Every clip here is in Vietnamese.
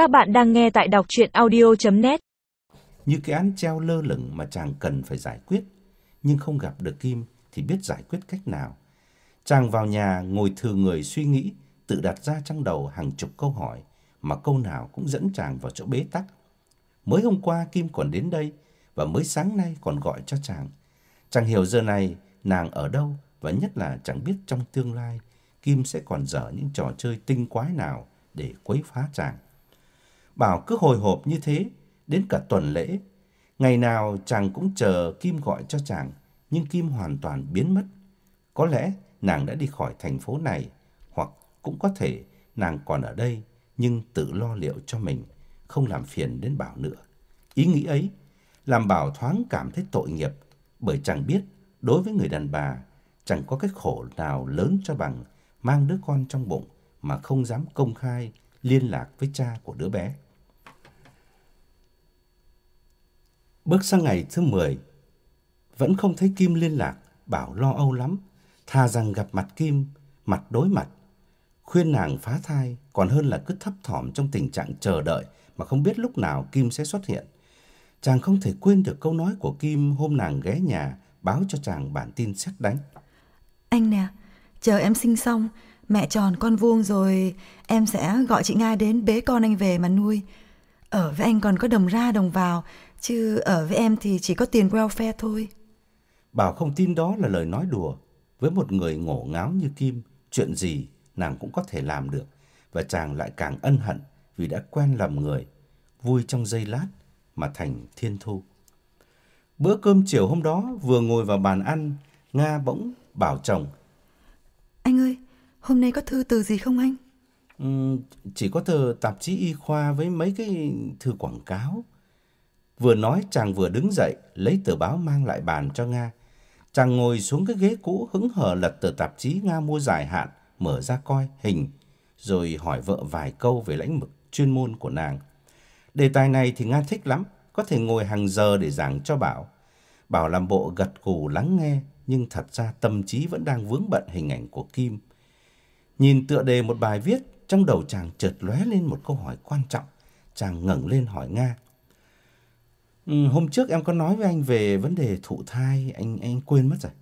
Các bạn đang nghe tại đọc chuyện audio.net Như cái án treo lơ lửng mà chàng cần phải giải quyết, nhưng không gặp được Kim thì biết giải quyết cách nào. Chàng vào nhà ngồi thừa người suy nghĩ, tự đặt ra trong đầu hàng chục câu hỏi mà câu nào cũng dẫn chàng vào chỗ bế tắc. Mới hôm qua Kim còn đến đây và mới sáng nay còn gọi cho chàng. Chàng hiểu giờ này nàng ở đâu và nhất là chẳng biết trong tương lai Kim sẽ còn dở những trò chơi tinh quái nào để quấy phá chàng. Bảo cứ hồi hộp như thế, đến cả tuần lễ. Ngày nào chàng cũng chờ Kim gọi cho chàng, nhưng Kim hoàn toàn biến mất. Có lẽ nàng đã đi khỏi thành phố này, hoặc cũng có thể nàng còn ở đây, nhưng tự lo liệu cho mình, không làm phiền đến Bảo nữa. Ý nghĩ ấy làm Bảo thoáng cảm thấy tội nghiệp, bởi chàng biết đối với người đàn bà, chẳng có cái khổ nào lớn cho bằng mang đứa con trong bụng mà không dám công khai liên lạc với cha của đứa bé. Bước sang ngày thứ 10, vẫn không thấy Kim liên lạc, Bảo lo âu lắm, thà rằng gặp mặt Kim, mặt đối mặt. Khuyên nàng phá thai còn hơn là cứ thấp thỏm trong tình trạng chờ đợi mà không biết lúc nào Kim sẽ xuất hiện. Chàng không thể quên được câu nói của Kim hôm nàng ghé nhà báo cho chàng bản tin xét đánh. Anh nè, chờ em sinh xong, mẹ tròn con vuông rồi, em sẽ gọi chị Nga đến bế con anh về mà nuôi. Ở với anh còn có đồng ra đồng vào, chứ ở với em thì chỉ có tiền welfare thôi. Bảo không tin đó là lời nói đùa. Với một người ngổ ngáo như Kim, chuyện gì nàng cũng có thể làm được. Và chàng lại càng ân hận vì đã quen lầm người, vui trong giây lát mà thành thiên thu. Bữa cơm chiều hôm đó vừa ngồi vào bàn ăn, Nga bỗng bảo chồng. Anh ơi, hôm nay có thư từ gì không anh? Um, chỉ có tờ tạp chí y khoa với mấy cái thư quảng cáo. Vừa nói chàng vừa đứng dậy, lấy tờ báo mang lại bàn cho Nga. Chàng ngồi xuống cái ghế cũ hứng hở lật tờ tạp chí Nga mua dài hạn, mở ra coi hình, rồi hỏi vợ vài câu về lãnh mực chuyên môn của nàng. Đề tài này thì Nga thích lắm, có thể ngồi hàng giờ để giảng cho Bảo. Bảo làm bộ gật gù lắng nghe, nhưng thật ra tâm trí vẫn đang vướng bận hình ảnh của Kim. Nhìn tựa đề một bài viết, trong đầu chàng chợt lóe lên một câu hỏi quan trọng. Chàng ngẩng lên hỏi Nga. Ừ, hôm trước em có nói với anh về vấn đề thụ thai, anh anh quên mất rồi.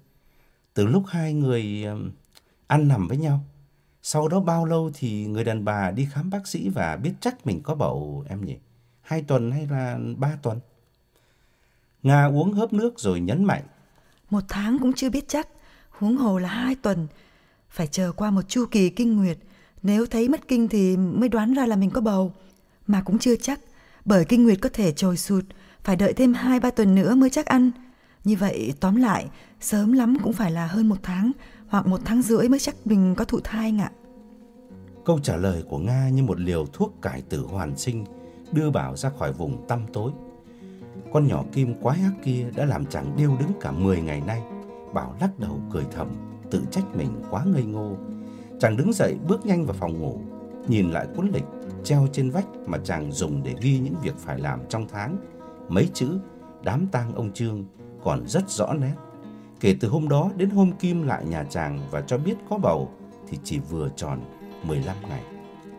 Từ lúc hai người um, ăn nằm với nhau, sau đó bao lâu thì người đàn bà đi khám bác sĩ và biết chắc mình có bầu em nhỉ? Hai tuần hay là ba tuần? Nga uống hớp nước rồi nhấn mạnh. Một tháng cũng chưa biết chắc, huống hồ là hai tuần. Phải chờ qua một chu kỳ kinh nguyệt, nếu thấy mất kinh thì mới đoán ra là mình có bầu. Mà cũng chưa chắc, bởi kinh nguyệt có thể trồi sụt, phải đợi thêm hai ba tuần nữa mới chắc ăn. Như vậy tóm lại, sớm lắm cũng phải là hơn một tháng hoặc một tháng rưỡi mới chắc mình có thụ thai ạ. Câu trả lời của Nga như một liều thuốc cải tử hoàn sinh đưa Bảo ra khỏi vùng tăm tối. Con nhỏ Kim quái ác kia đã làm chàng điêu đứng cả 10 ngày nay. Bảo lắc đầu cười thầm, tự trách mình quá ngây ngô. Chàng đứng dậy bước nhanh vào phòng ngủ, nhìn lại cuốn lịch treo trên vách mà chàng dùng để ghi những việc phải làm trong tháng. Mấy chữ đám tang ông Trương còn rất rõ nét. Kể từ hôm đó đến hôm Kim lại nhà chàng và cho biết có bầu thì chỉ vừa tròn 15 ngày.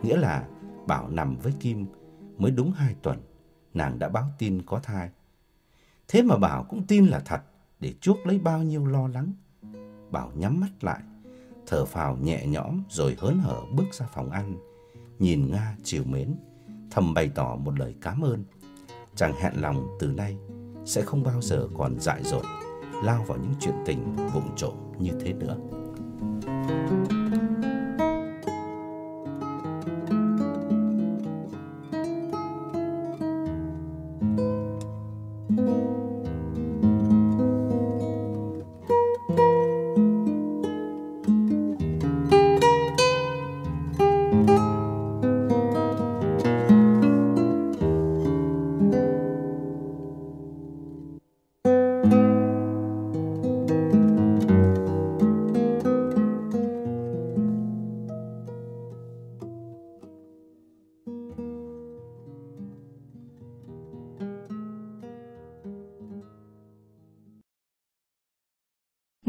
Nghĩa là Bảo nằm với Kim mới đúng 2 tuần, nàng đã báo tin có thai. Thế mà Bảo cũng tin là thật để chuốc lấy bao nhiêu lo lắng. Bảo nhắm mắt lại, thở phào nhẹ nhõm rồi hớn hở bước ra phòng ăn, nhìn Nga chiều mến, thầm bày tỏ một lời cảm ơn. Chàng hẹn lòng từ nay, sẽ không bao giờ còn dại dột, lao vào những chuyện tình vụng trộm như thế nữa.